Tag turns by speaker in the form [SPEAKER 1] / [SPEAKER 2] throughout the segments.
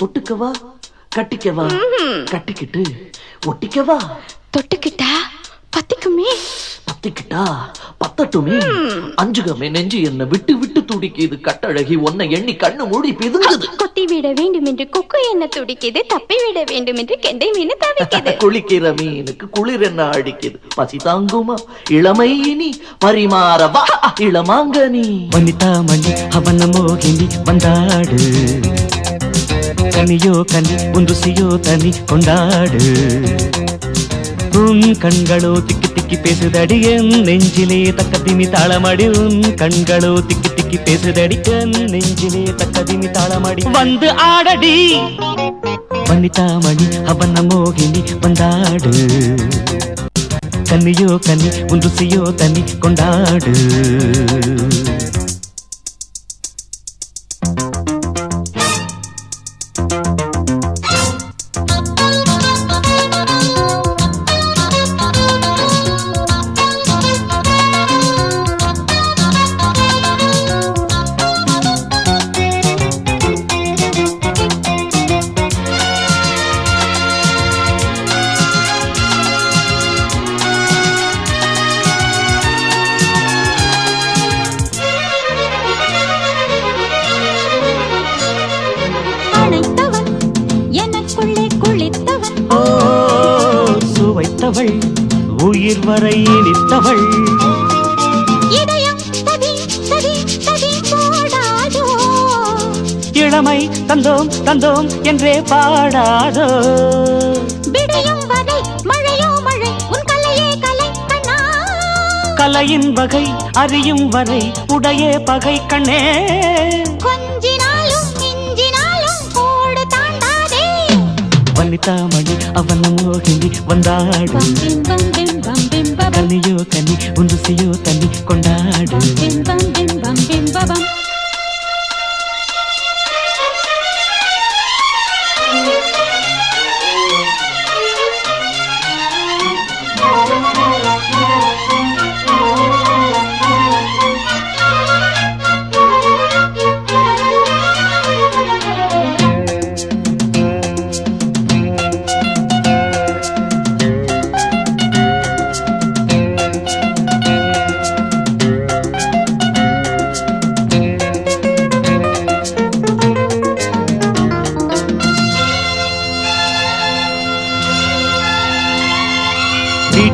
[SPEAKER 1] தொட்டுக்கவா கட்டிக்கவா? கட்டிக்கிட்டு ஒட்டிக்கவா?
[SPEAKER 2] தொட்டுக்கிட்டா? பத்திக்குமே.
[SPEAKER 1] பத்திக்கிட்டா? பத்தட்டுமே. அஞ்சுகமே நெஞ்சு என்ன விட்டு விட்டு துடிக்குது. கட்டழகி உன்னை எண்ணி கண்ணு மூடி பிதுங்குது.
[SPEAKER 2] கொத்தி விட வேண்டும் என்று கொக்கு என்ன துடிக்குது. தப்பி விட வேண்டும் என்று கெண்டை மீன் தவிக்குது.
[SPEAKER 1] குளிக்கிற மீனுக்கு குளிர் என்ன அடிக்குது? பசி தாங்குமா? இளமை இனி பரிமாறவா இளமாங்கனி
[SPEAKER 3] வனிதா மணி அவன மோகினி வந்தாடு. கனியோ கனி உன் ருசியோ தனி கொண்டாடு. உன் கண்களோ திக்கி திக்கி பேசுதடி என் நெஞ்சிலே தக்க திமி தாளமடி உன் கண்களோ திக்கி திக்கி பேசுதடி என் நெஞ்சிலே தக்க திமி தாளமடி. வந்து ஆடடி! வனிதா அவன மோகினி வந்தாடு. கன்னியோ கனி உன் ருசியோ தனி கொண்டாடு. சுவைத்தவள் உயிர் வரை இனித்தவள். இளமை தந்தோம் தந்தோம் என்றே பாடாதோ? கலையின் வகை அறியும் வரை உடையே பகை கண்ணே.
[SPEAKER 2] கொஞ்சினாலும்
[SPEAKER 3] வனிதா மணி அவன மோகினி வந்தாடு
[SPEAKER 2] பம்பிம் பம்பிம் பம்பிம் பபம்
[SPEAKER 3] கனியோ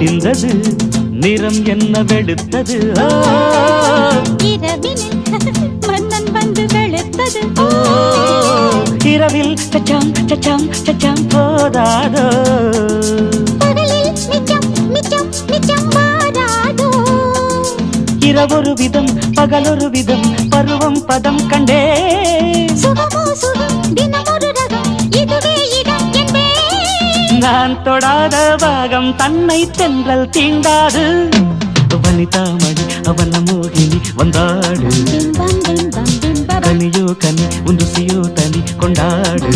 [SPEAKER 3] விடிந்தது நிறம் என்ன வெளுத்தது?
[SPEAKER 2] மன்னன் வந்து வெளுத்தது.
[SPEAKER 3] இரவில் சச்சாம் சச்சாம் சச்சாம் போதாதோ. இரவொரு விதம் பகலொரு விதம் பருவம் பதம் கண்டே.
[SPEAKER 2] சுகமோ சுகம் தினமொரு ரகம் இதுவே
[SPEAKER 3] தான் தொடாத பாகம் தன்னை தென்றல் தீண்டாது. வனிதாமணி அவன மோகினி வந்தாடு. கனியோ கனி உந்துசியோ தனி கொண்டாடு.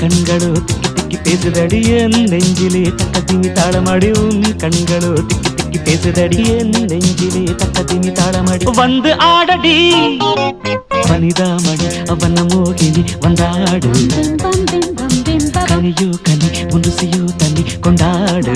[SPEAKER 3] கண்களோ திக்கி திக்கி பேசுதடி என் நெஞ்சிலே தக்க திமி தாளமடி. உன் கண்களோ திக்கி திக்கி பேசுதடி என் நெஞ்சிலே தக்க திமி தாளமடி. வந்து ஆடடி. வனிதாமணி அவன மோகினி வந்தாடு. ದಾರಿಯು ಕಲಿ ಮುನುಸಿಯು ತಲಿ
[SPEAKER 2] ಕೊಂಡಾಡು